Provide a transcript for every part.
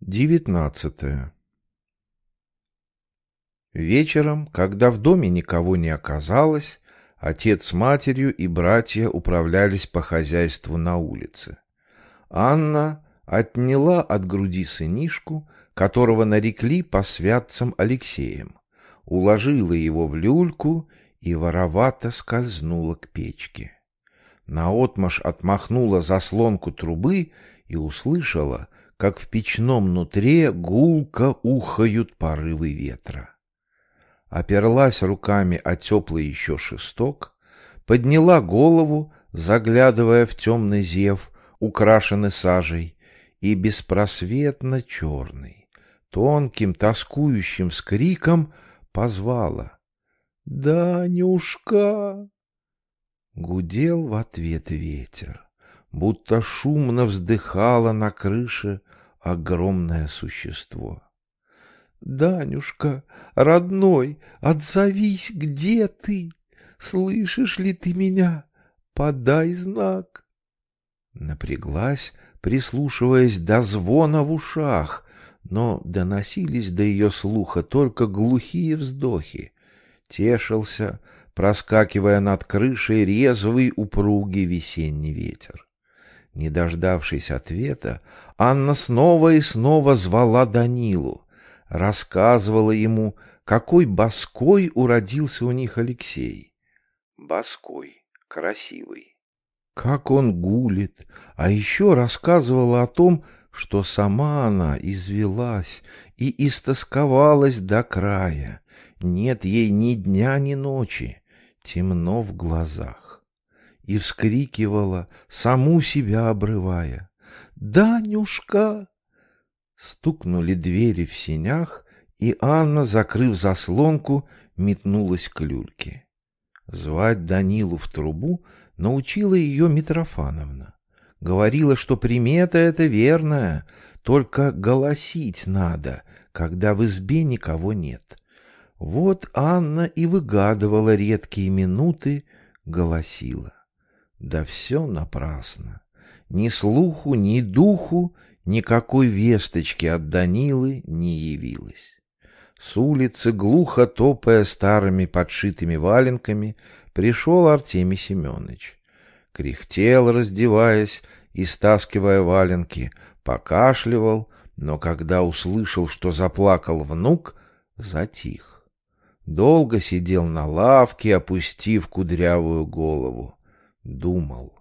Девятнадцатое. Вечером, когда в доме никого не оказалось, отец с матерью и братья управлялись по хозяйству на улице. Анна отняла от груди сынишку, которого нарекли по святцам Алексеем, уложила его в люльку и воровато скользнула к печке. Наотмашь отмахнула заслонку трубы и услышала, как в печном нутре гулко ухают порывы ветра. Оперлась руками о теплый еще шесток, подняла голову, заглядывая в темный зев, украшенный сажей, и беспросветно черный, тонким тоскующим скриком позвала. «Данюшка!» Гудел в ответ ветер, будто шумно вздыхало на крыше огромное существо. «Данюшка, родной, отзовись, где ты? Слышишь ли ты меня? Подай знак!» Напряглась, прислушиваясь до звона в ушах, но доносились до ее слуха только глухие вздохи. Тешился, проскакивая над крышей резвый упругий весенний ветер. Не дождавшись ответа, Анна снова и снова звала Данилу, рассказывала ему, какой боской уродился у них Алексей. Боской, красивый. Как он гулит, а еще рассказывала о том, что сама она извелась и истосковалась до края. Нет ей ни дня, ни ночи, темно в глазах и вскрикивала, саму себя обрывая. «Данюшка!» Стукнули двери в сенях, и Анна, закрыв заслонку, метнулась к люльке. Звать Данилу в трубу научила ее Митрофановна. Говорила, что примета эта верная, только голосить надо, когда в избе никого нет. Вот Анна и выгадывала редкие минуты, голосила. Да все напрасно. Ни слуху, ни духу, никакой весточки от Данилы не явилось. С улицы, глухо топая старыми подшитыми валенками, пришел Артемий Семенович. Кряхтел, раздеваясь и стаскивая валенки, покашливал, но когда услышал, что заплакал внук, затих. Долго сидел на лавке, опустив кудрявую голову. Думал.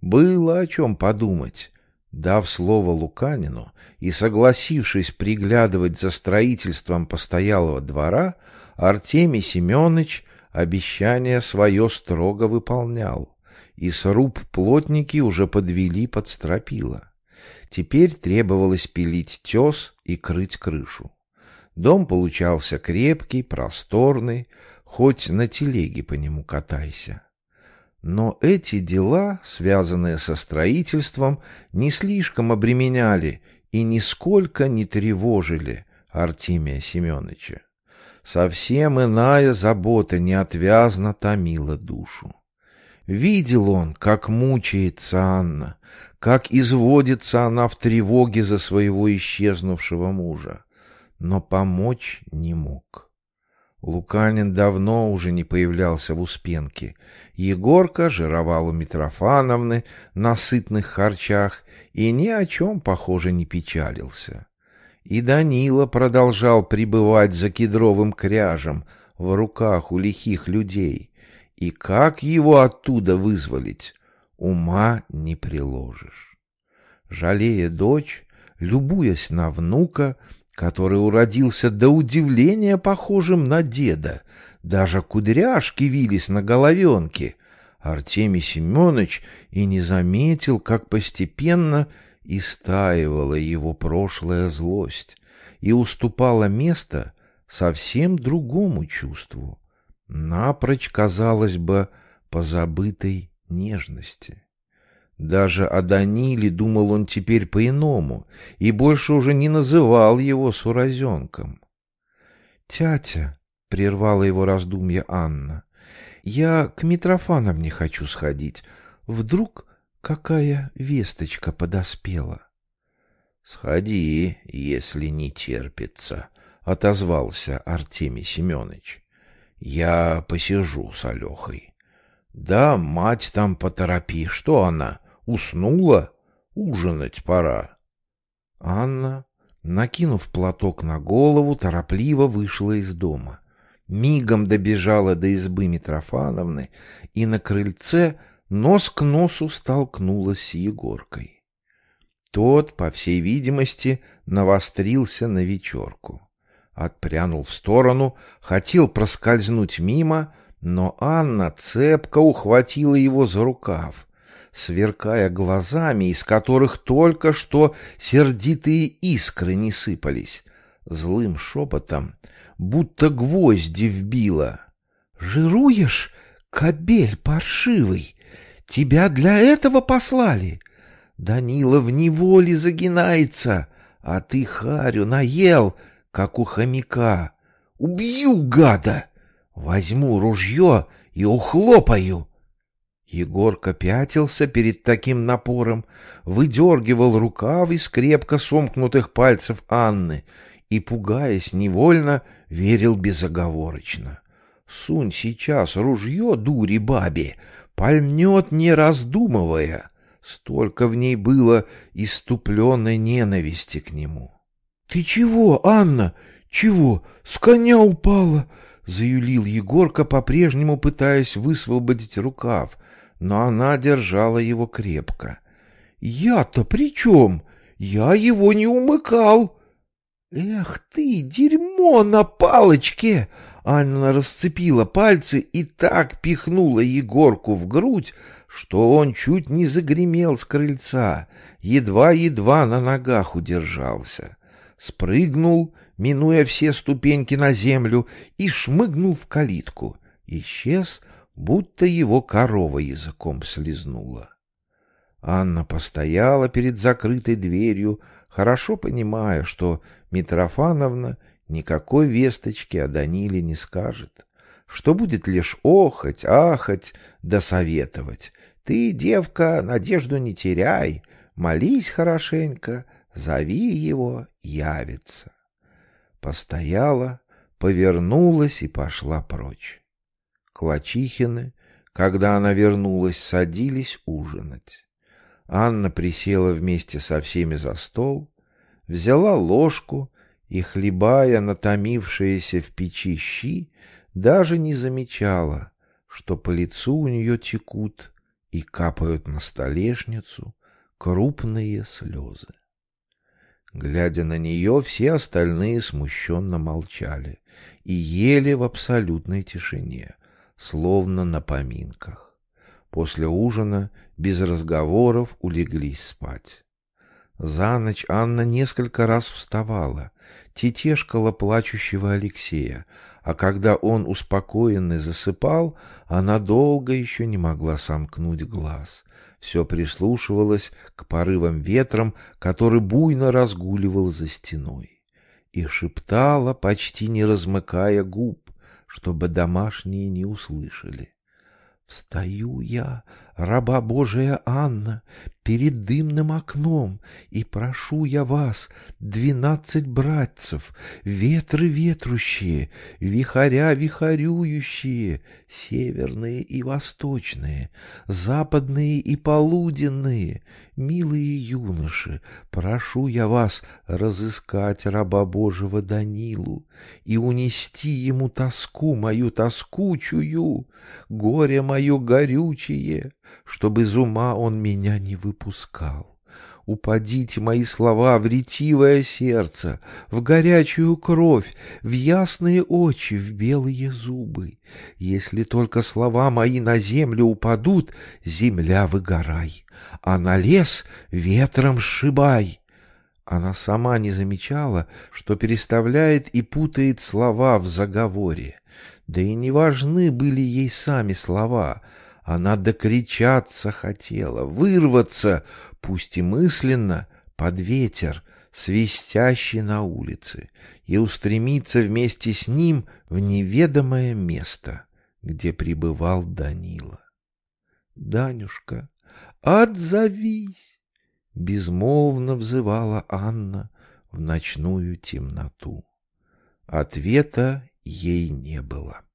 Было о чем подумать. Дав слово Луканину и согласившись приглядывать за строительством постоялого двора, Артемий Семенович обещание свое строго выполнял, и сруб плотники уже подвели под стропила. Теперь требовалось пилить тес и крыть крышу. Дом получался крепкий, просторный, хоть на телеге по нему катайся. Но эти дела, связанные со строительством, не слишком обременяли и нисколько не тревожили Артемия Семеновича. Совсем иная забота неотвязно томила душу. Видел он, как мучается Анна, как изводится она в тревоге за своего исчезнувшего мужа, но помочь не мог. Луканин давно уже не появлялся в Успенке. Егорка жировал у Митрофановны на сытных харчах и ни о чем, похоже, не печалился. И Данила продолжал пребывать за кедровым кряжем в руках у лихих людей. И как его оттуда вызволить, ума не приложишь. Жалея дочь, любуясь на внука, который уродился до удивления похожим на деда. Даже кудряшки вились на головенке. Артемий Семенович и не заметил, как постепенно истаивала его прошлая злость и уступала место совсем другому чувству, напрочь, казалось бы, позабытой нежности. Даже о Даниле думал он теперь по-иному и больше уже не называл его суразенком. «Тятя», — прервала его раздумья Анна, — «я к Митрофановне хочу сходить. Вдруг какая весточка подоспела?» Сходи, если не терпится, отозвался Артемий Семенович. Я посижу с Алехой. Да, мать там поторопи. Что она? Уснула? Ужинать пора. Анна, накинув платок на голову, торопливо вышла из дома. Мигом добежала до избы Митрофановны и на крыльце нос к носу столкнулась с Егоркой. Тот, по всей видимости, навострился на вечерку. Отпрянул в сторону, хотел проскользнуть мимо, но Анна цепко ухватила его за рукав, сверкая глазами, из которых только что сердитые искры не сыпались, злым шепотом, будто гвозди вбила. «Жируешь, кобель паршивый? Тебя для этого послали? Данила в неволе загинается, а ты харю наел, как у хомяка. Убью гада! Возьму ружье и ухлопаю. Егорка пятился перед таким напором, выдергивал рукав из крепко сомкнутых пальцев Анны и, пугаясь невольно, верил безоговорочно. Сунь сейчас ружье дури бабе, пальнет, не раздумывая. Столько в ней было иступленной ненависти к нему. — Ты чего, Анна? Чего? С коня упала? — заюлил Егорка, по-прежнему пытаясь высвободить рукав, но она держала его крепко. — Я-то при чем? Я его не умыкал. — Эх ты, дерьмо на палочке! Анна расцепила пальцы и так пихнула Егорку в грудь, что он чуть не загремел с крыльца, едва-едва на ногах удержался. Спрыгнул, минуя все ступеньки на землю, и шмыгнул в калитку. Исчез, будто его корова языком слезнула. Анна постояла перед закрытой дверью, хорошо понимая, что Митрофановна никакой весточки о Даниле не скажет, что будет лишь охать, ахать да советовать, ты, девка, надежду не теряй, молись хорошенько, зови его, явится. Постояла, повернулась и пошла прочь. Клочихины, когда она вернулась, садились ужинать. Анна присела вместе со всеми за стол, взяла ложку и, хлебая натомившиеся в печи щи, даже не замечала, что по лицу у нее текут и капают на столешницу крупные слезы. Глядя на нее, все остальные смущенно молчали и ели в абсолютной тишине, словно на поминках. После ужина без разговоров улеглись спать. За ночь Анна несколько раз вставала, тетешкала плачущего Алексея, а когда он успокоенный засыпал, она долго еще не могла сомкнуть глаз. Все прислушивалась к порывам ветром, который буйно разгуливал за стеной. И шептала, почти не размыкая губ, чтобы домашние не услышали. Встаю я, раба Божия Анна, перед дымным окном, и прошу я вас, двенадцать братцев, ветры ветрущие, вихаря вихарюющие, северные и восточные, западные и полуденные, милые юноши, прошу я вас разыскать раба Божьего Данилу и унести ему тоску мою тоскучую, горе мое горючее, чтобы из ума он меня не выпускал. Упадите мои слова в ретивое сердце, в горячую кровь, в ясные очи, в белые зубы. Если только слова мои на землю упадут, земля выгорай, а на лес ветром сшибай. Она сама не замечала, что переставляет и путает слова в заговоре. Да и не важны были ей сами слова — она докричаться хотела, вырваться, пусть и мысленно, под ветер, свистящий на улице, и устремиться вместе с ним в неведомое место, где пребывал Данила. «Данюшка, отзовись!» Безмолвно взывала Анна в ночную темноту. Ответа ей не было.